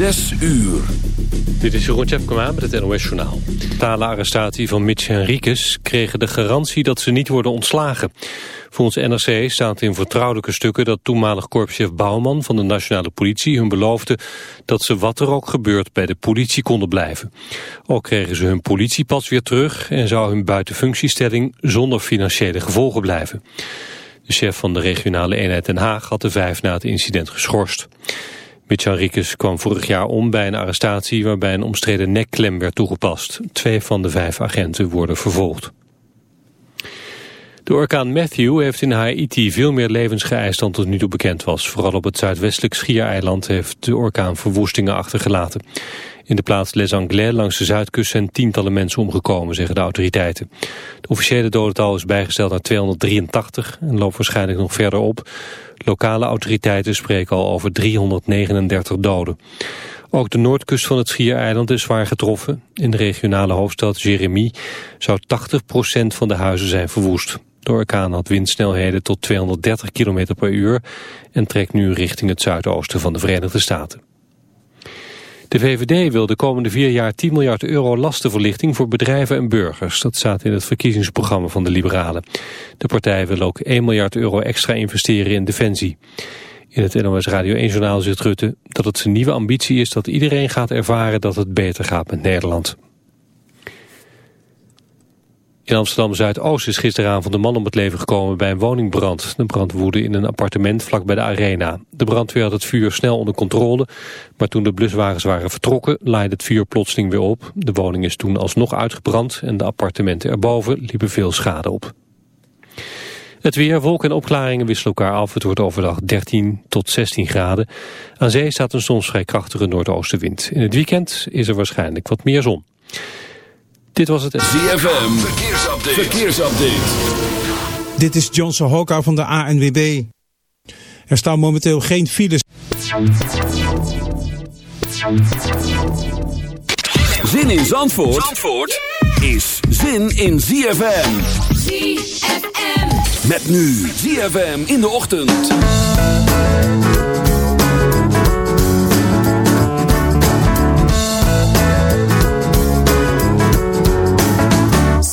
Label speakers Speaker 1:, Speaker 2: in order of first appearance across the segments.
Speaker 1: Zes uur.
Speaker 2: Dit is Jeroen Tjepkema met het NOS Journaal. De totale arrestatie van Mitch Henriquez kregen de garantie dat ze niet worden ontslagen. Volgens NRC staat in vertrouwelijke stukken dat toenmalig korpschef Bouwman van de nationale politie hun beloofde dat ze wat er ook gebeurt bij de politie konden blijven. Ook kregen ze hun politiepas weer terug en zou hun buitenfunctiestelling zonder financiële gevolgen blijven. De chef van de regionale eenheid Den Haag had de vijf na het incident geschorst. Henriquez kwam vorig jaar om bij een arrestatie waarbij een omstreden nekklem werd toegepast. Twee van de vijf agenten worden vervolgd. De orkaan Matthew heeft in Haiti veel meer levens geëist dan tot nu toe bekend was. Vooral op het zuidwestelijk schiereiland heeft de orkaan verwoestingen achtergelaten. In de plaats Les Anglais langs de zuidkust zijn tientallen mensen omgekomen, zeggen de autoriteiten. De officiële dodental is bijgesteld naar 283 en loopt waarschijnlijk nog verder op. Lokale autoriteiten spreken al over 339 doden. Ook de noordkust van het Schiereiland is zwaar getroffen. In de regionale hoofdstad Jeremie zou 80% van de huizen zijn verwoest. De orkaan had windsnelheden tot 230 km per uur en trekt nu richting het zuidoosten van de Verenigde Staten. De VVD wil de komende vier jaar 10 miljard euro lastenverlichting voor bedrijven en burgers. Dat staat in het verkiezingsprogramma van de Liberalen. De partij wil ook 1 miljard euro extra investeren in defensie. In het NOS Radio 1-journaal zegt Rutte dat het zijn nieuwe ambitie is dat iedereen gaat ervaren dat het beter gaat met Nederland. In Amsterdam-Zuidoost is gisteravond een man om het leven gekomen bij een woningbrand. De brand woedde in een appartement vlak bij de arena. De brandweer had het vuur snel onder controle, maar toen de bluswagens waren vertrokken laaide het vuur plotseling weer op. De woning is toen alsnog uitgebrand en de appartementen erboven liepen veel schade op. Het weer, wolken en opklaringen wisselen elkaar af. Het wordt overdag 13 tot 16 graden. Aan zee staat een soms vrij krachtige noordoostenwind. In het weekend is er waarschijnlijk wat meer zon. Dit was het...
Speaker 1: ZFM, verkeersupdate. verkeersupdate.
Speaker 3: Dit is Johnson Hoka van de ANWB. Er staan momenteel geen files.
Speaker 1: Zin in Zandvoort, Zandvoort is zin in ZFM.
Speaker 4: ZFM.
Speaker 1: Met nu ZFM in de ochtend.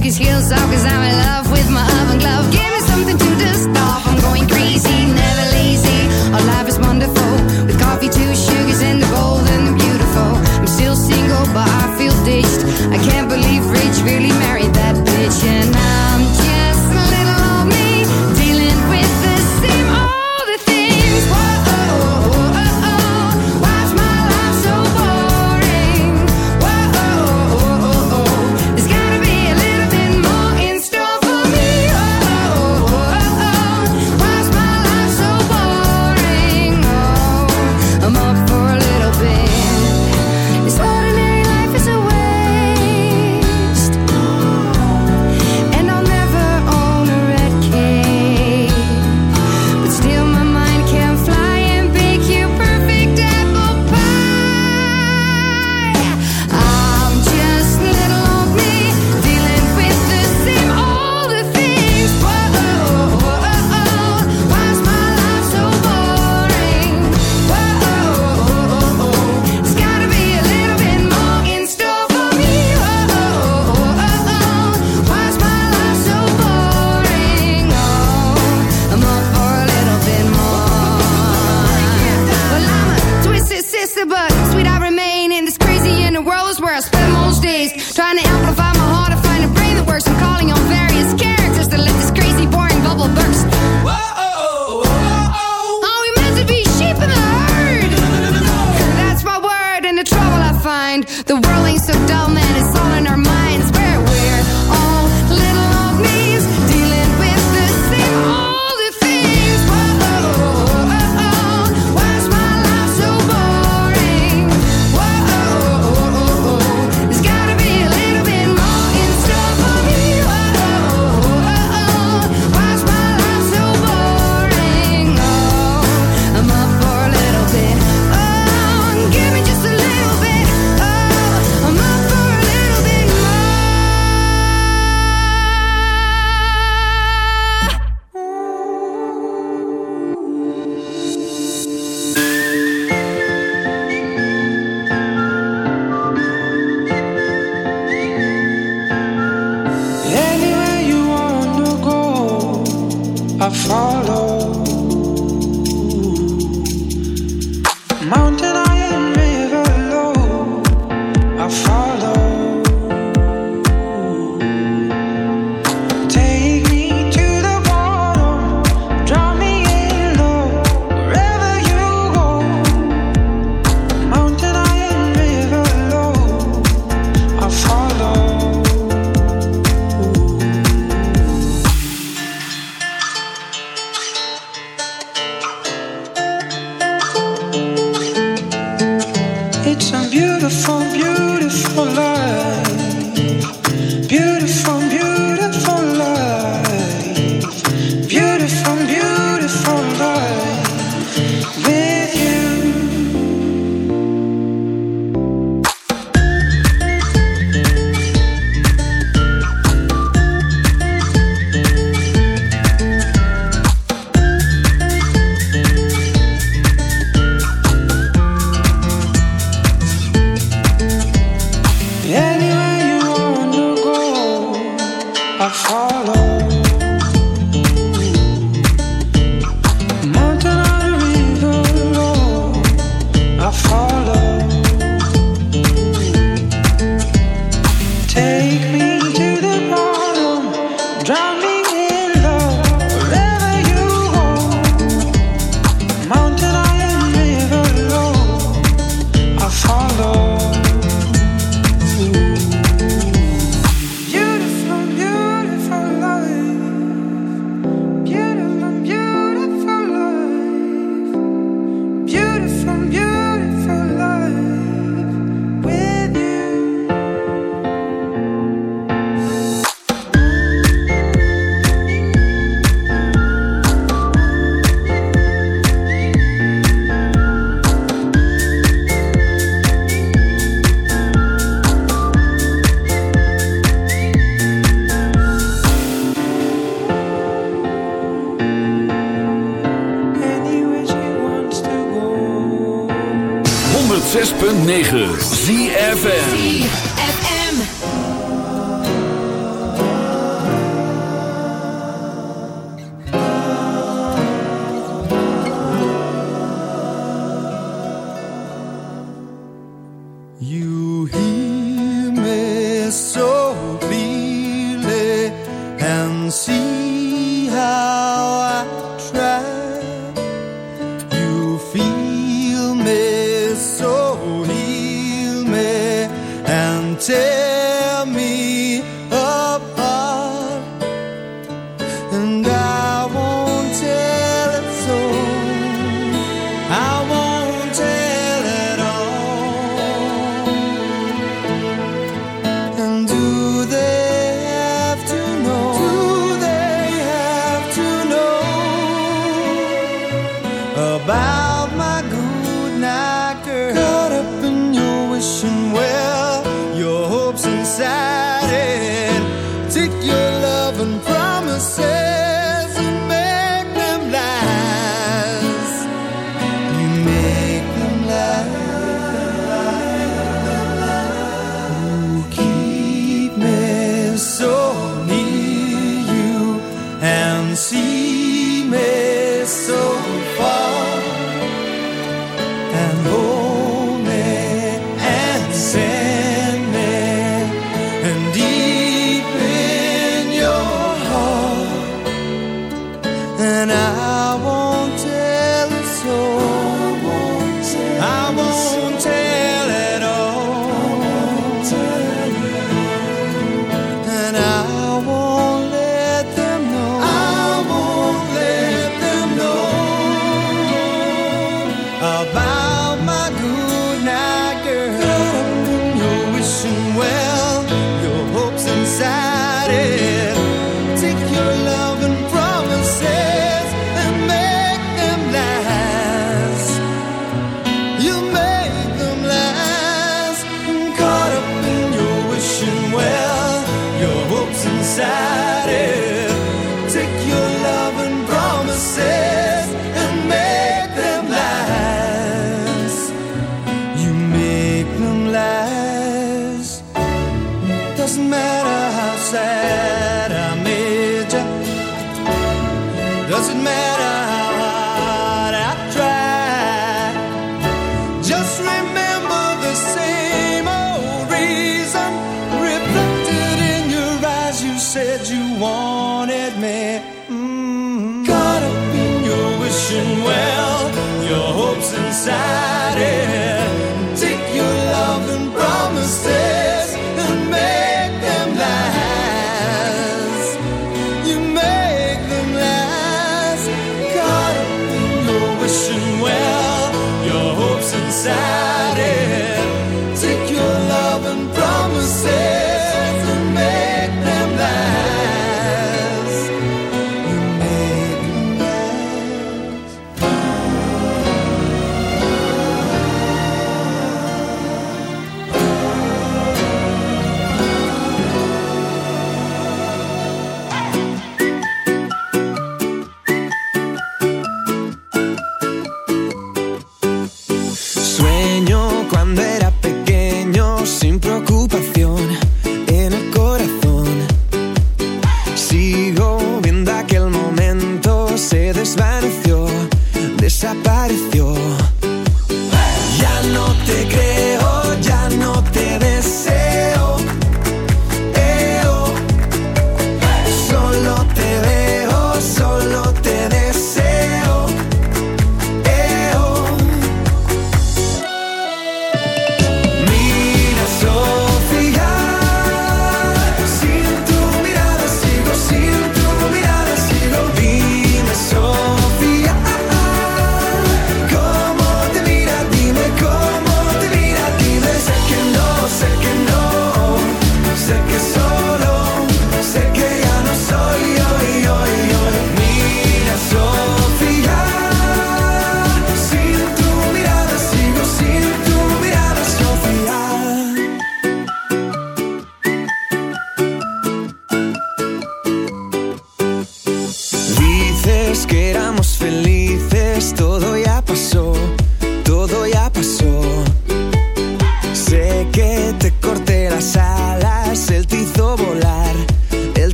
Speaker 5: took his heels off cause I'm a
Speaker 6: follow.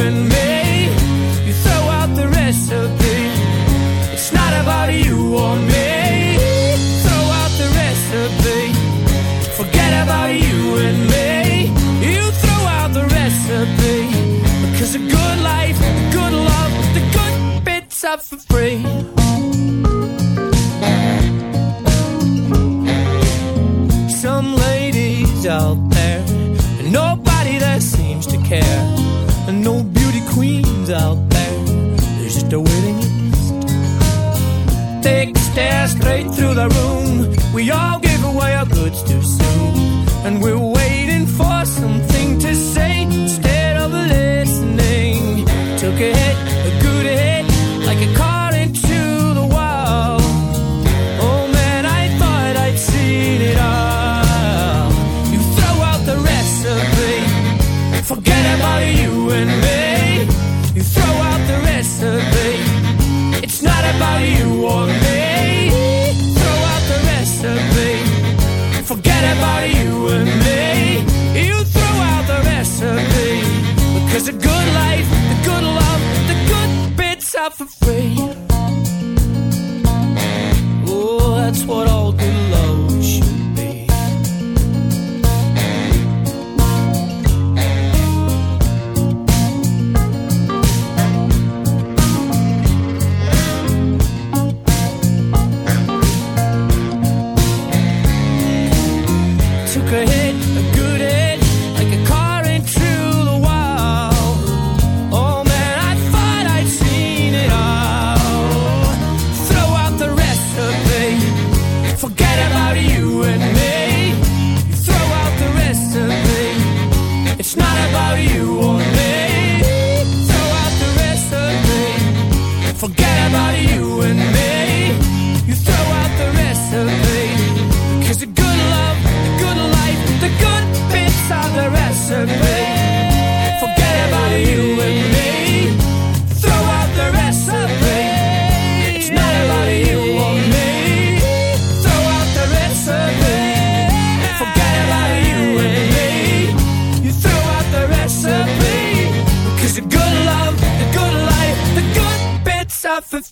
Speaker 4: and me. You throw out the recipe. It's not about you or me. Throw out the recipe. Forget about you and me. You throw out the recipe. Because a good life, a good love, the good bits are for free.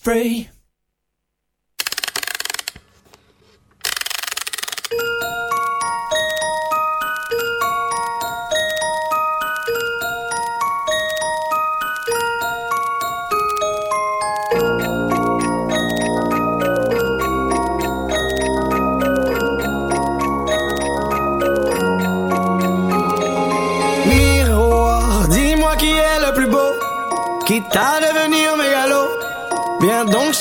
Speaker 7: free.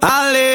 Speaker 8: Ale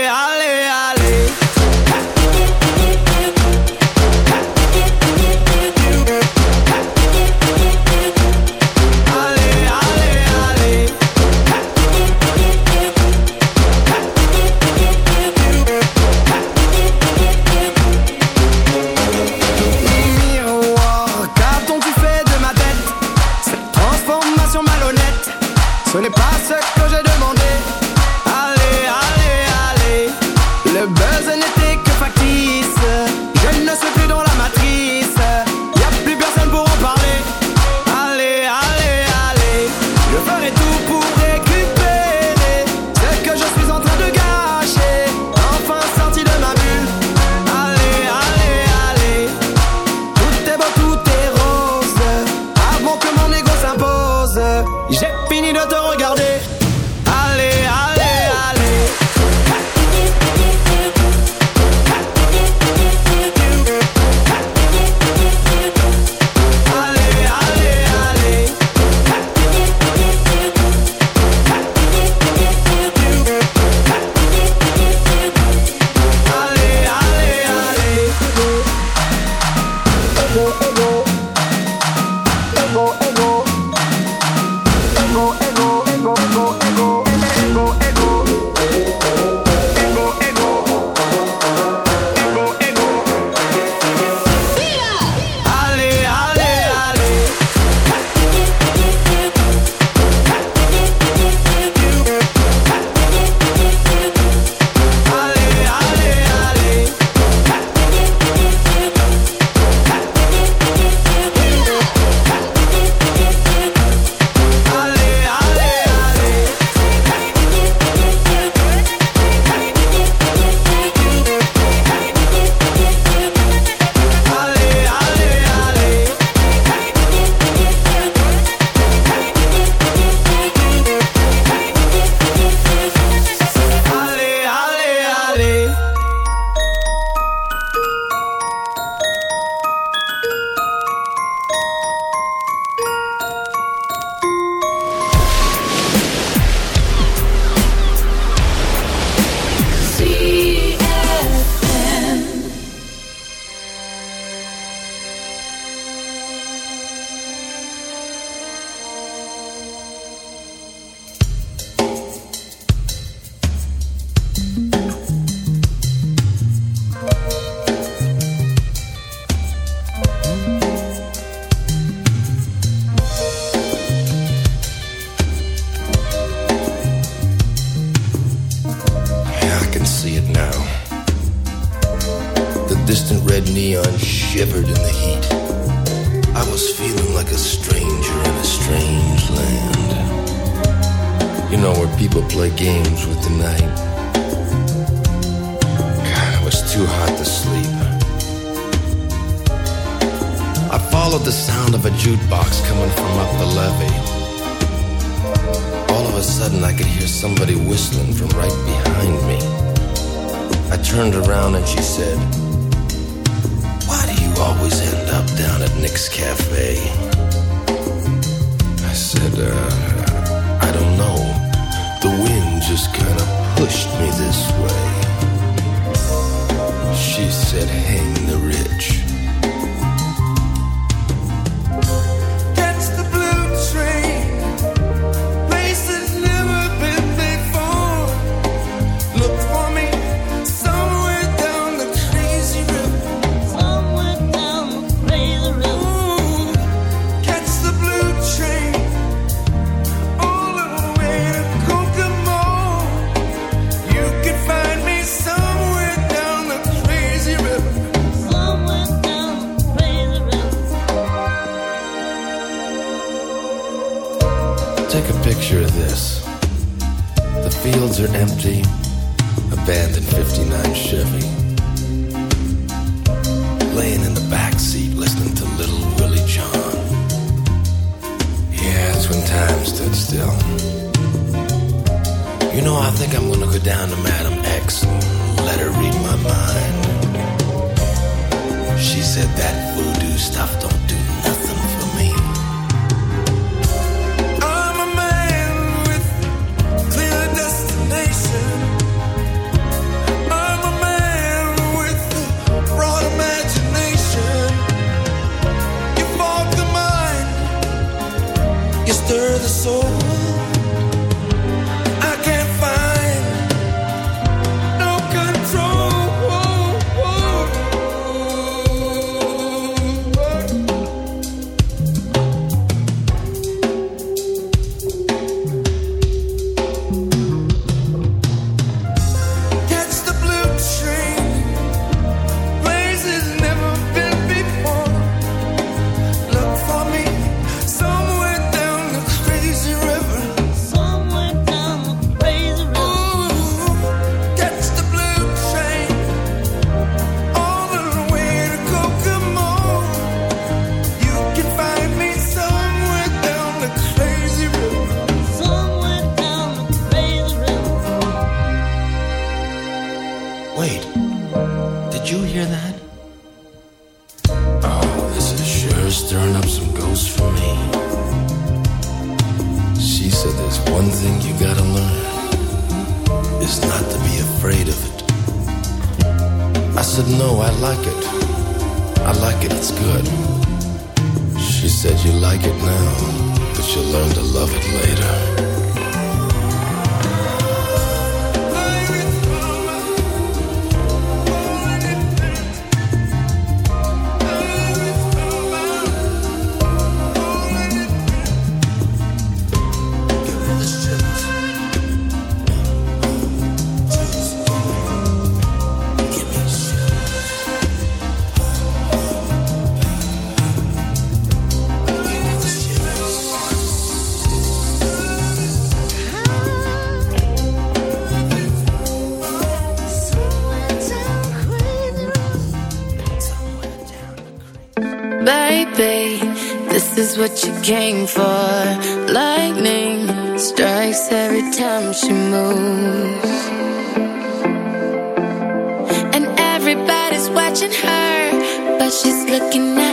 Speaker 8: she's looking at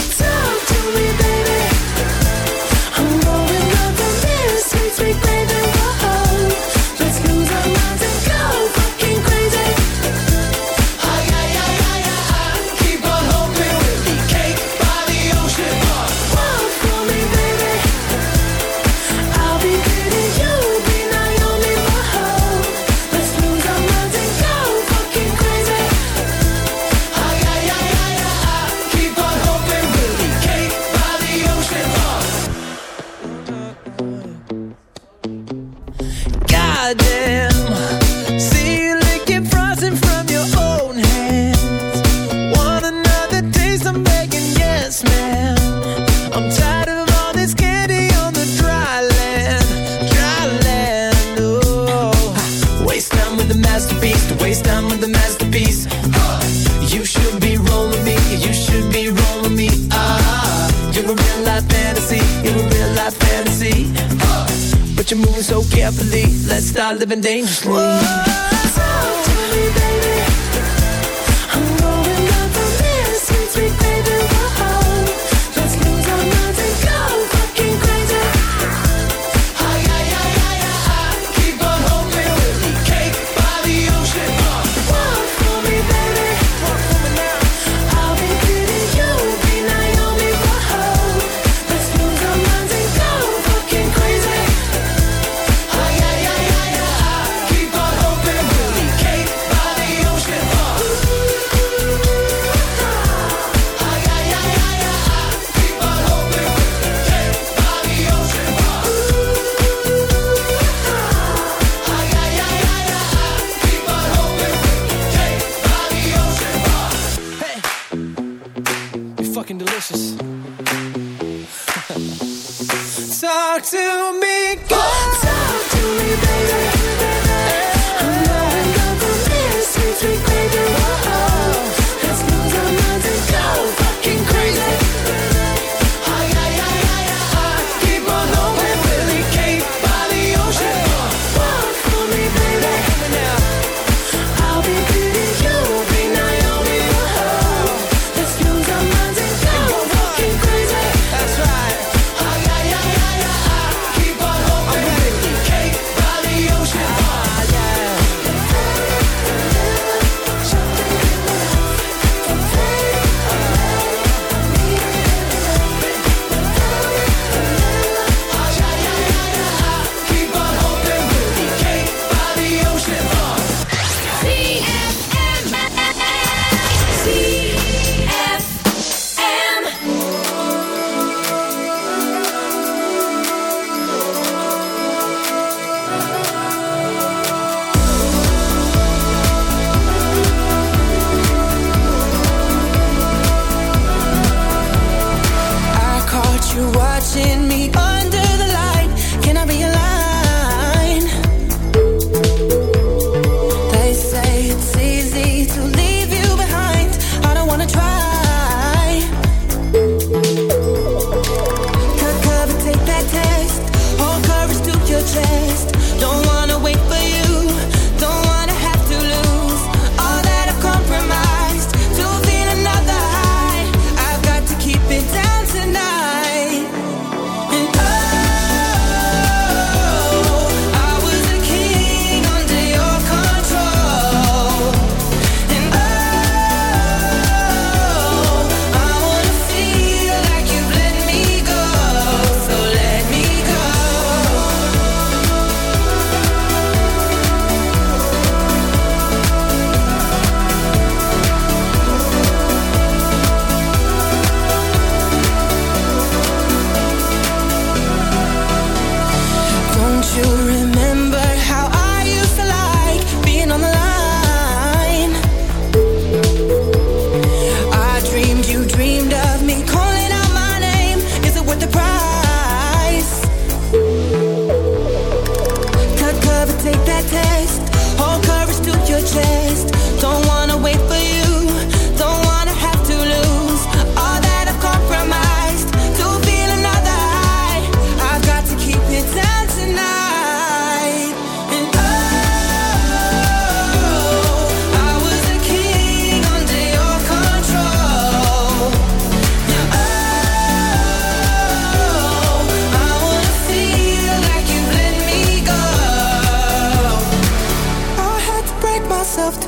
Speaker 6: living dangerously.